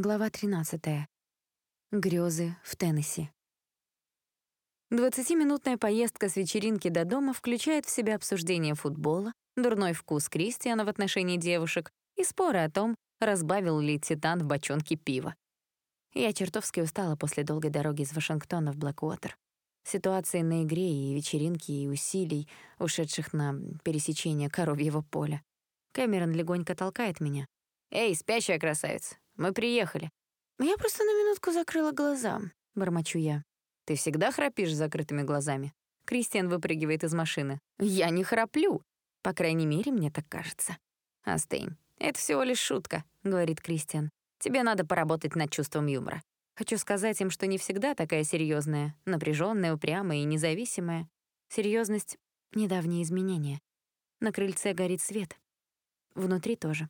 Глава 13. Грёзы в Теннесси. Двадцатиминутная поездка с вечеринки до дома включает в себя обсуждение футбола, дурной вкус Кристиана в отношении девушек и споры о том, разбавил ли Титан в бочонке пива. Я чертовски устала после долгой дороги из Вашингтона в Блэквотер. Ситуации на игре и вечеринки, и усилий, ушедших на пересечение коровьего поля. Кэмерон легонько толкает меня. «Эй, спящая красавица, мы приехали». «Я просто на минутку закрыла глаза», — бормочу я. «Ты всегда храпишь с закрытыми глазами?» Кристиан выпрыгивает из машины. «Я не храплю. По крайней мере, мне так кажется». «Астейн, это всего лишь шутка», — говорит Кристиан. «Тебе надо поработать над чувством юмора. Хочу сказать им, что не всегда такая серьезная, напряженная, упрямая и независимая. Серьезность — недавние изменения. На крыльце горит свет. Внутри тоже.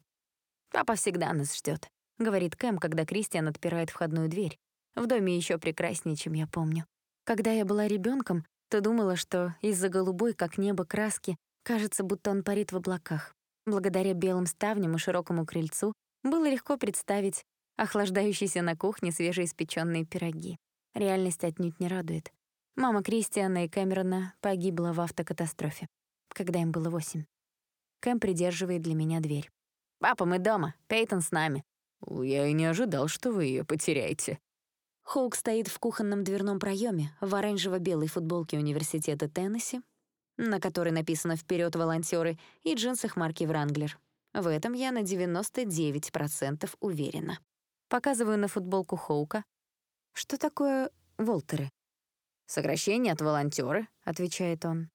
«Папа всегда нас ждет, говорит Кэм, когда Кристиан отпирает входную дверь. В доме еще прекраснее, чем я помню. Когда я была ребенком, то думала, что из-за голубой, как небо, краски кажется, будто он парит в облаках. Благодаря белым ставням и широкому крыльцу было легко представить охлаждающиеся на кухне свежеиспечённые пироги. Реальность отнюдь не радует. Мама Кристиана и Кэмерона погибла в автокатастрофе, когда им было восемь. Кэм придерживает для меня дверь. «Папа, мы дома. Пейтон с нами». «Я и не ожидал, что вы ее потеряете». Хоук стоит в кухонном дверном проеме в оранжево-белой футболке университета Теннесси, на которой написано «Вперед, волонтеры» и джинсах марки «Вранглер». В этом я на 99% уверена. Показываю на футболку Хоука. «Что такое волтеры?» «Сокращение от волонтеры, отвечает он.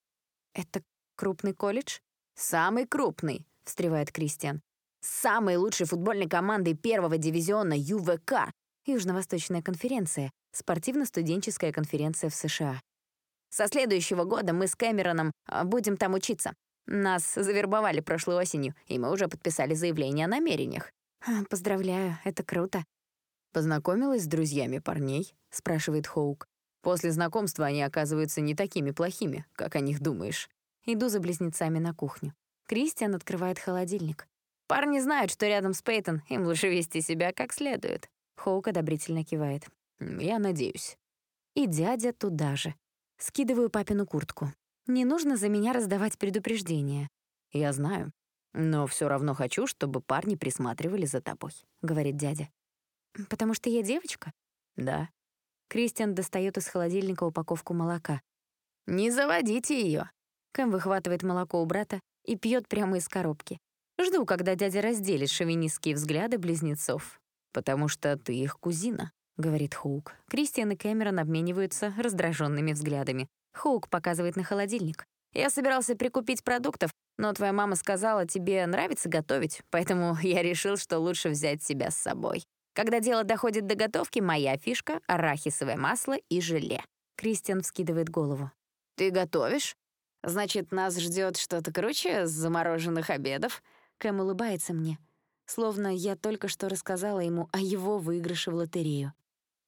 «Это крупный колледж?» «Самый крупный», — встревает Кристиан самой лучшей футбольной командой первого дивизиона ЮВК, Южно-Восточная конференция, спортивно-студенческая конференция в США. Со следующего года мы с Кэмероном а, будем там учиться. Нас завербовали прошлой осенью, и мы уже подписали заявление о намерениях. Поздравляю, это круто. Познакомилась с друзьями парней? спрашивает Хоук. После знакомства они оказываются не такими плохими, как о них думаешь. Иду за близнецами на кухню. Кристиан открывает холодильник. Парни знают, что рядом с Пейтон им лучше вести себя как следует. Хоук одобрительно кивает. Я надеюсь. И дядя туда же. Скидываю папину куртку. Не нужно за меня раздавать предупреждения. Я знаю. Но все равно хочу, чтобы парни присматривали за тобой, говорит дядя. Потому что я девочка? Да. Кристиан достает из холодильника упаковку молока. Не заводите ее. Кэм выхватывает молоко у брата и пьет прямо из коробки. Жду, когда дядя разделит шовинистские взгляды близнецов. «Потому что ты их кузина», — говорит Хоук. Кристиан и Кэмерон обмениваются раздраженными взглядами. Хоук показывает на холодильник. «Я собирался прикупить продуктов, но твоя мама сказала, тебе нравится готовить, поэтому я решил, что лучше взять себя с собой. Когда дело доходит до готовки, моя фишка — арахисовое масло и желе». Кристиан вскидывает голову. «Ты готовишь? Значит, нас ждет что-то круче замороженных обедов?» Кэм улыбается мне, словно я только что рассказала ему о его выигрыше в лотерею.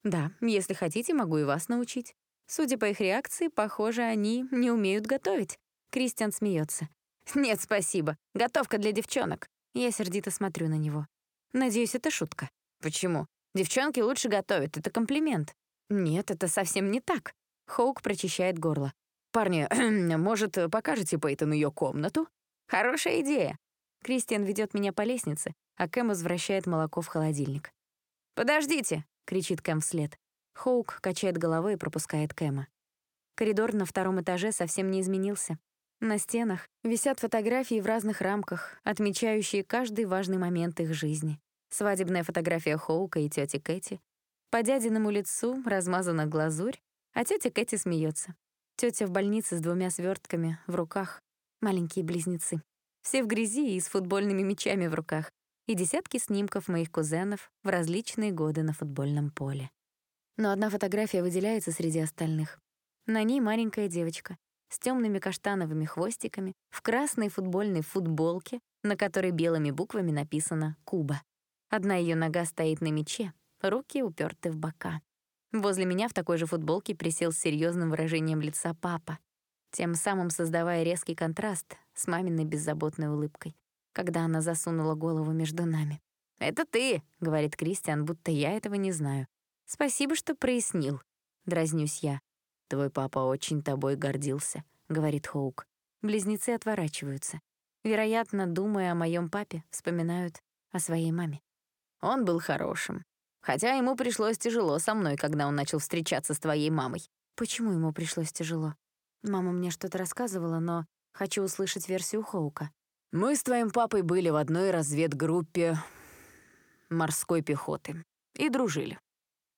Да, если хотите, могу и вас научить. Судя по их реакции, похоже, они не умеют готовить. Кристиан смеется. Нет, спасибо. Готовка для девчонок. Я сердито смотрю на него. Надеюсь, это шутка. Почему? Девчонки лучше готовят, это комплимент. Нет, это совсем не так. Хоук прочищает горло. Парни, может, покажете Пейтон ее комнату? Хорошая идея. Кристиан ведет меня по лестнице, а Кэм возвращает молоко в холодильник. «Подождите!» — кричит Кэм вслед. Хоук качает головой и пропускает Кэма. Коридор на втором этаже совсем не изменился. На стенах висят фотографии в разных рамках, отмечающие каждый важный момент их жизни. Свадебная фотография Хоука и тети Кэти. По дядиному лицу размазана глазурь, а тетя Кэти смеется. Тетя в больнице с двумя свертками в руках. Маленькие близнецы. Все в грязи и с футбольными мячами в руках. И десятки снимков моих кузенов в различные годы на футбольном поле. Но одна фотография выделяется среди остальных. На ней маленькая девочка с темными каштановыми хвостиками, в красной футбольной футболке, на которой белыми буквами написано «Куба». Одна ее нога стоит на мяче, руки уперты в бока. Возле меня в такой же футболке присел с серьезным выражением лица папа тем самым создавая резкий контраст с маминой беззаботной улыбкой, когда она засунула голову между нами. «Это ты», — говорит Кристиан, будто я этого не знаю. «Спасибо, что прояснил», — дразнюсь я. «Твой папа очень тобой гордился», — говорит Хоук. Близнецы отворачиваются. Вероятно, думая о моем папе, вспоминают о своей маме. Он был хорошим. Хотя ему пришлось тяжело со мной, когда он начал встречаться с твоей мамой. Почему ему пришлось тяжело? Мама мне что-то рассказывала, но хочу услышать версию Хоука. Мы с твоим папой были в одной разведгруппе морской пехоты и дружили.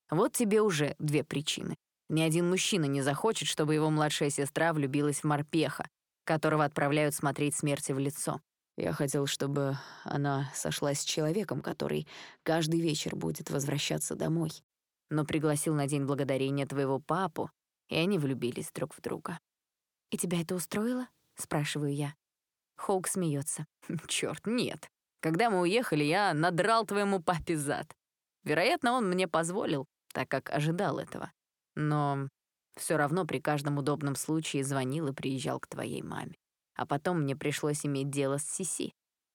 Вот тебе уже две причины. Ни один мужчина не захочет, чтобы его младшая сестра влюбилась в морпеха, которого отправляют смотреть смерти в лицо. Я хотел, чтобы она сошлась с человеком, который каждый вечер будет возвращаться домой. Но пригласил на День Благодарения твоего папу, и они влюбились друг в друга. «И тебя это устроило?» — спрашиваю я. Хоук смеется. Черт, нет. Когда мы уехали, я надрал твоему папе зад. Вероятно, он мне позволил, так как ожидал этого. Но все равно при каждом удобном случае звонил и приезжал к твоей маме. А потом мне пришлось иметь дело с Сиси.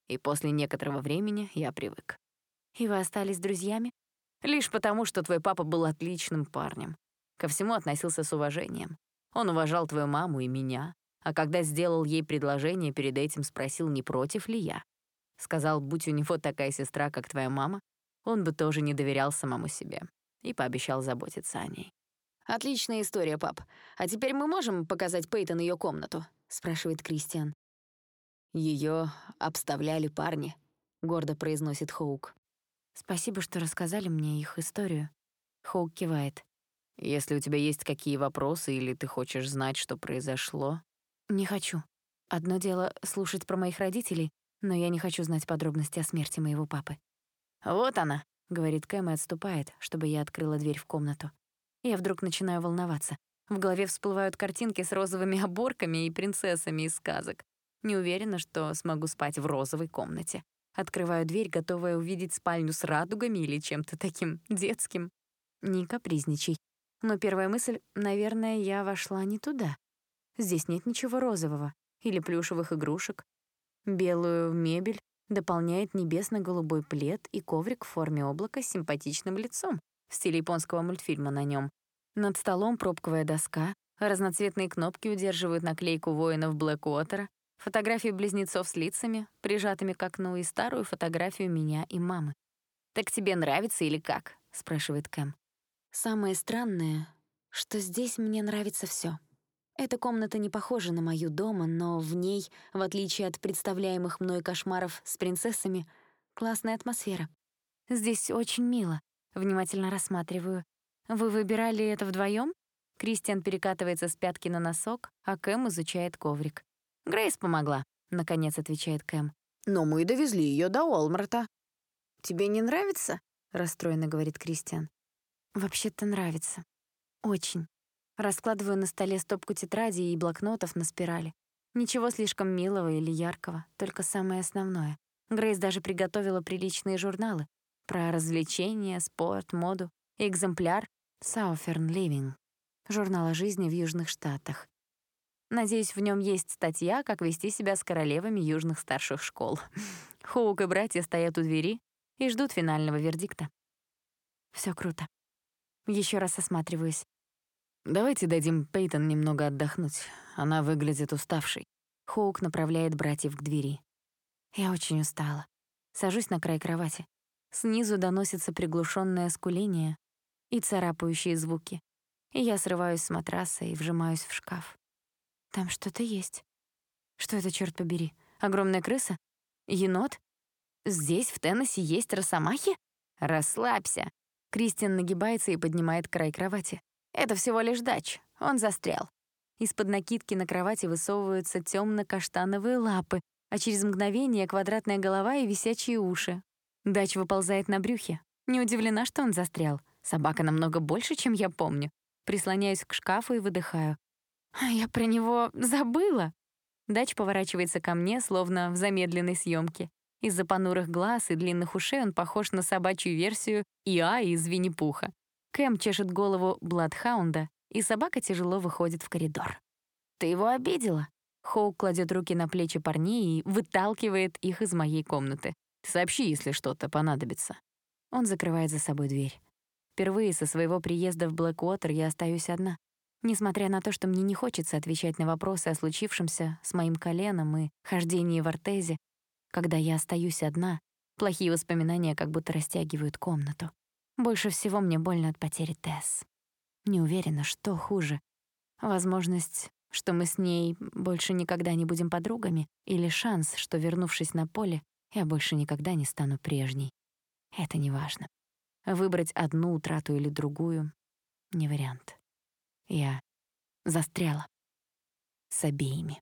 И после некоторого времени я привык. И вы остались друзьями? Лишь потому, что твой папа был отличным парнем. Ко всему относился с уважением. Он уважал твою маму и меня, а когда сделал ей предложение, перед этим спросил, не против ли я. Сказал, будь у него такая сестра, как твоя мама, он бы тоже не доверял самому себе и пообещал заботиться о ней. «Отличная история, пап. А теперь мы можем показать Пейтон ее комнату?» — спрашивает Кристиан. Ее обставляли парни», — гордо произносит Хоук. «Спасибо, что рассказали мне их историю». Хоук кивает. «Если у тебя есть какие вопросы или ты хочешь знать, что произошло...» «Не хочу. Одно дело — слушать про моих родителей, но я не хочу знать подробности о смерти моего папы». «Вот она», — говорит Кэм и отступает, чтобы я открыла дверь в комнату. Я вдруг начинаю волноваться. В голове всплывают картинки с розовыми оборками и принцессами из сказок. Не уверена, что смогу спать в розовой комнате. Открываю дверь, готовая увидеть спальню с радугами или чем-то таким детским. Не капризничай. Но первая мысль, наверное, я вошла не туда. Здесь нет ничего розового или плюшевых игрушек. Белую мебель дополняет небесно-голубой плед и коврик в форме облака с симпатичным лицом в стиле японского мультфильма на нем. Над столом пробковая доска, разноцветные кнопки удерживают наклейку воинов Блэквотера, фотографии близнецов с лицами, прижатыми к окну, и старую фотографию меня и мамы. «Так тебе нравится или как?» — спрашивает Кэм. «Самое странное, что здесь мне нравится все. Эта комната не похожа на мою дома, но в ней, в отличие от представляемых мной кошмаров с принцессами, классная атмосфера. Здесь очень мило. Внимательно рассматриваю. Вы выбирали это вдвоем? Кристиан перекатывается с пятки на носок, а Кэм изучает коврик. «Грейс помогла», — наконец отвечает Кэм. «Но мы довезли ее до Уолмарта». «Тебе не нравится?» — расстроенно говорит Кристиан. «Вообще-то нравится. Очень. Раскладываю на столе стопку тетрадей и блокнотов на спирали. Ничего слишком милого или яркого, только самое основное. Грейс даже приготовила приличные журналы про развлечения, спорт, моду экземпляр Southern Living, журнал о жизни в Южных Штатах. Надеюсь, в нем есть статья, как вести себя с королевами южных старших школ. Хоук и братья стоят у двери и ждут финального вердикта. Все круто. Еще раз осматриваюсь. «Давайте дадим Пейтон немного отдохнуть. Она выглядит уставшей». Хоук направляет братьев к двери. Я очень устала. Сажусь на край кровати. Снизу доносится приглушенное скуление и царапающие звуки. И я срываюсь с матраса и вжимаюсь в шкаф. Там что-то есть. Что это, черт побери? Огромная крыса? Енот? Здесь, в Теннесси, есть росомахи? Расслабься. Кристиан нагибается и поднимает край кровати. Это всего лишь дач. Он застрял. Из-под накидки на кровати высовываются темно-каштановые лапы, а через мгновение квадратная голова и висячие уши. Дач выползает на брюхе. Не удивлена, что он застрял. Собака намного больше, чем я помню. Прислоняюсь к шкафу и выдыхаю. А я про него забыла. Дач поворачивается ко мне, словно в замедленной съемке. Из-за понурых глаз и длинных ушей он похож на собачью версию Иа из Винни-Пуха. Кэм чешет голову Бладхаунда, и собака тяжело выходит в коридор. «Ты его обидела?» Хоук кладет руки на плечи парней и выталкивает их из моей комнаты. Сообщи, если что-то понадобится». Он закрывает за собой дверь. Впервые со своего приезда в Блэквотер я остаюсь одна. Несмотря на то, что мне не хочется отвечать на вопросы о случившемся с моим коленом и хождении в ортезе, когда я остаюсь одна, плохие воспоминания как будто растягивают комнату. Больше всего мне больно от потери Тесс. Не уверена, что хуже. Возможность, что мы с ней больше никогда не будем подругами, или шанс, что, вернувшись на поле, я больше никогда не стану прежней. Это не важно. Выбрать одну утрату или другую — не вариант. Я застряла с обеими.